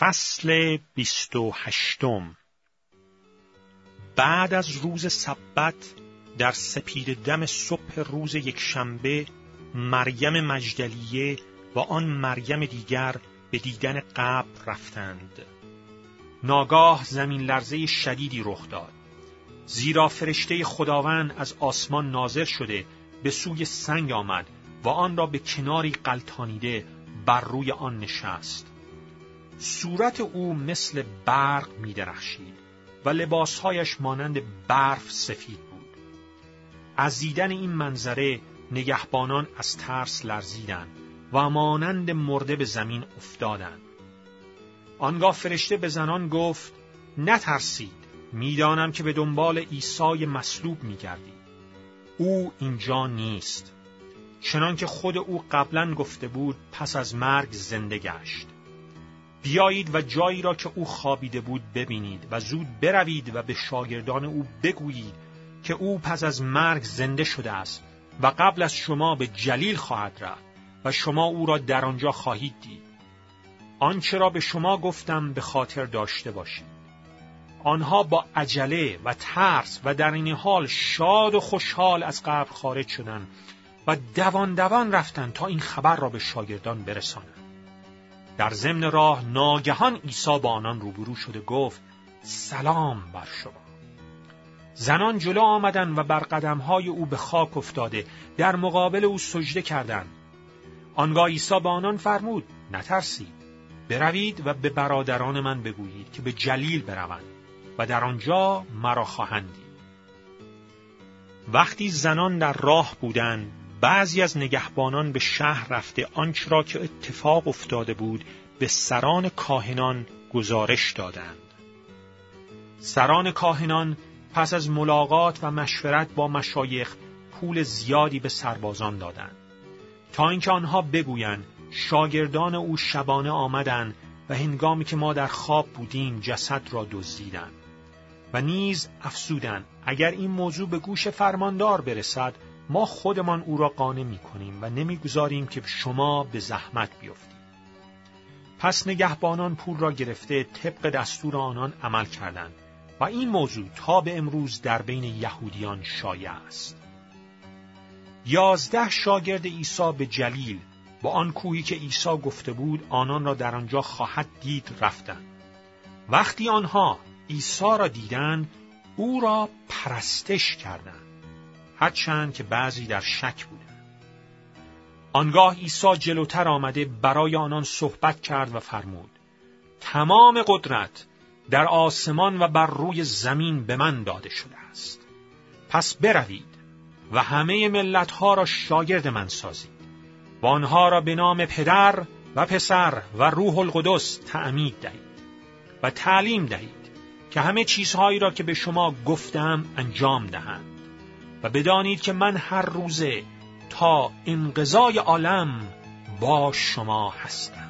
فصل بیست و هشتم بعد از روز سبت در سپید دم صبح روز یکشنبه مریم مجدلیه و آن مریم دیگر به دیدن قبر رفتند. ناگاه زمین لرزه شدیدی رخ داد. زیرا فرشته خداوند از آسمان نازل شده به سوی سنگ آمد و آن را به کناری قلتانیده بر روی آن نشست. صورت او مثل برق می درخشید و لباسهایش مانند برف سفید بود. از دیدن این منظره نگهبانان از ترس لرزیدند و مانند مرده به زمین افتادند. آنگاه فرشته به زنان گفت نترسید می‌دانم که به دنبال عیسی مصلوب میگردید او اینجا نیست چنان که خود او قبلا گفته بود پس از مرگ زنده گشت بیایید و جایی را که او خوابیده بود ببینید و زود بروید و به شاگردان او بگویید که او پس از مرگ زنده شده است و قبل از شما به جلیل خواهد رفت و شما او را در آنجا خواهید دید. آنچه را به شما گفتم به خاطر داشته باشید. آنها با عجله و ترس و در این حال شاد و خوشحال از قبر خارج شدند و دوان دوان رفتند تا این خبر را به شاگردان برسانند. در ضمن راه ناگهان عیسی با آنان روبرو شده گفت سلام بر شما. زنان جلو آمدند و بر قدمهای او به خاک افتاده در مقابل او سجده کردند. آنگاه عیسی به آنان فرمود نترسید. بروید و به برادران من بگویید که به جلیل بروند و در آنجا مرا خواهند دید. وقتی زنان در راه بودند بعضی از نگهبانان به شهر رفته آنچه را که اتفاق افتاده بود به سران کاهنان گزارش دادند. سران کاهنان پس از ملاقات و مشورت با مشایخ پول زیادی به سربازان دادند تا اینکه آنها بگویند شاگردان او شبانه آمدند و هنگامی که ما در خواب بودیم جسد را دزدیدند و نیز افسودند اگر این موضوع به گوش فرماندار برسد ما خودمان او را قانع می کنیم و نمی‌گذاریم که شما به زحمت بیفتید. پس نگهبانان پول را گرفته طبق دستور آنان عمل کردند و این موضوع تا به امروز در بین یهودیان شایع است. یازده شاگرد عیسی به جلیل با آن کوهی که عیسی گفته بود آنان را در آنجا خواهد دید رفتند. وقتی آنها عیسی را دیدند او را پرستش کردند. هرچند که بعضی در شک بودند. آنگاه عیسی جلوتر آمده برای آنان صحبت کرد و فرمود تمام قدرت در آسمان و بر روی زمین به من داده شده است. پس بروید و همه ملتها را شاگرد من سازید. و آنها را به نام پدر و پسر و روح القدس تعمید دهید و تعلیم دهید که همه چیزهایی را که به شما گفتم انجام دهند. و بدانید که من هر روزه تا انقضای عالم با شما هستم.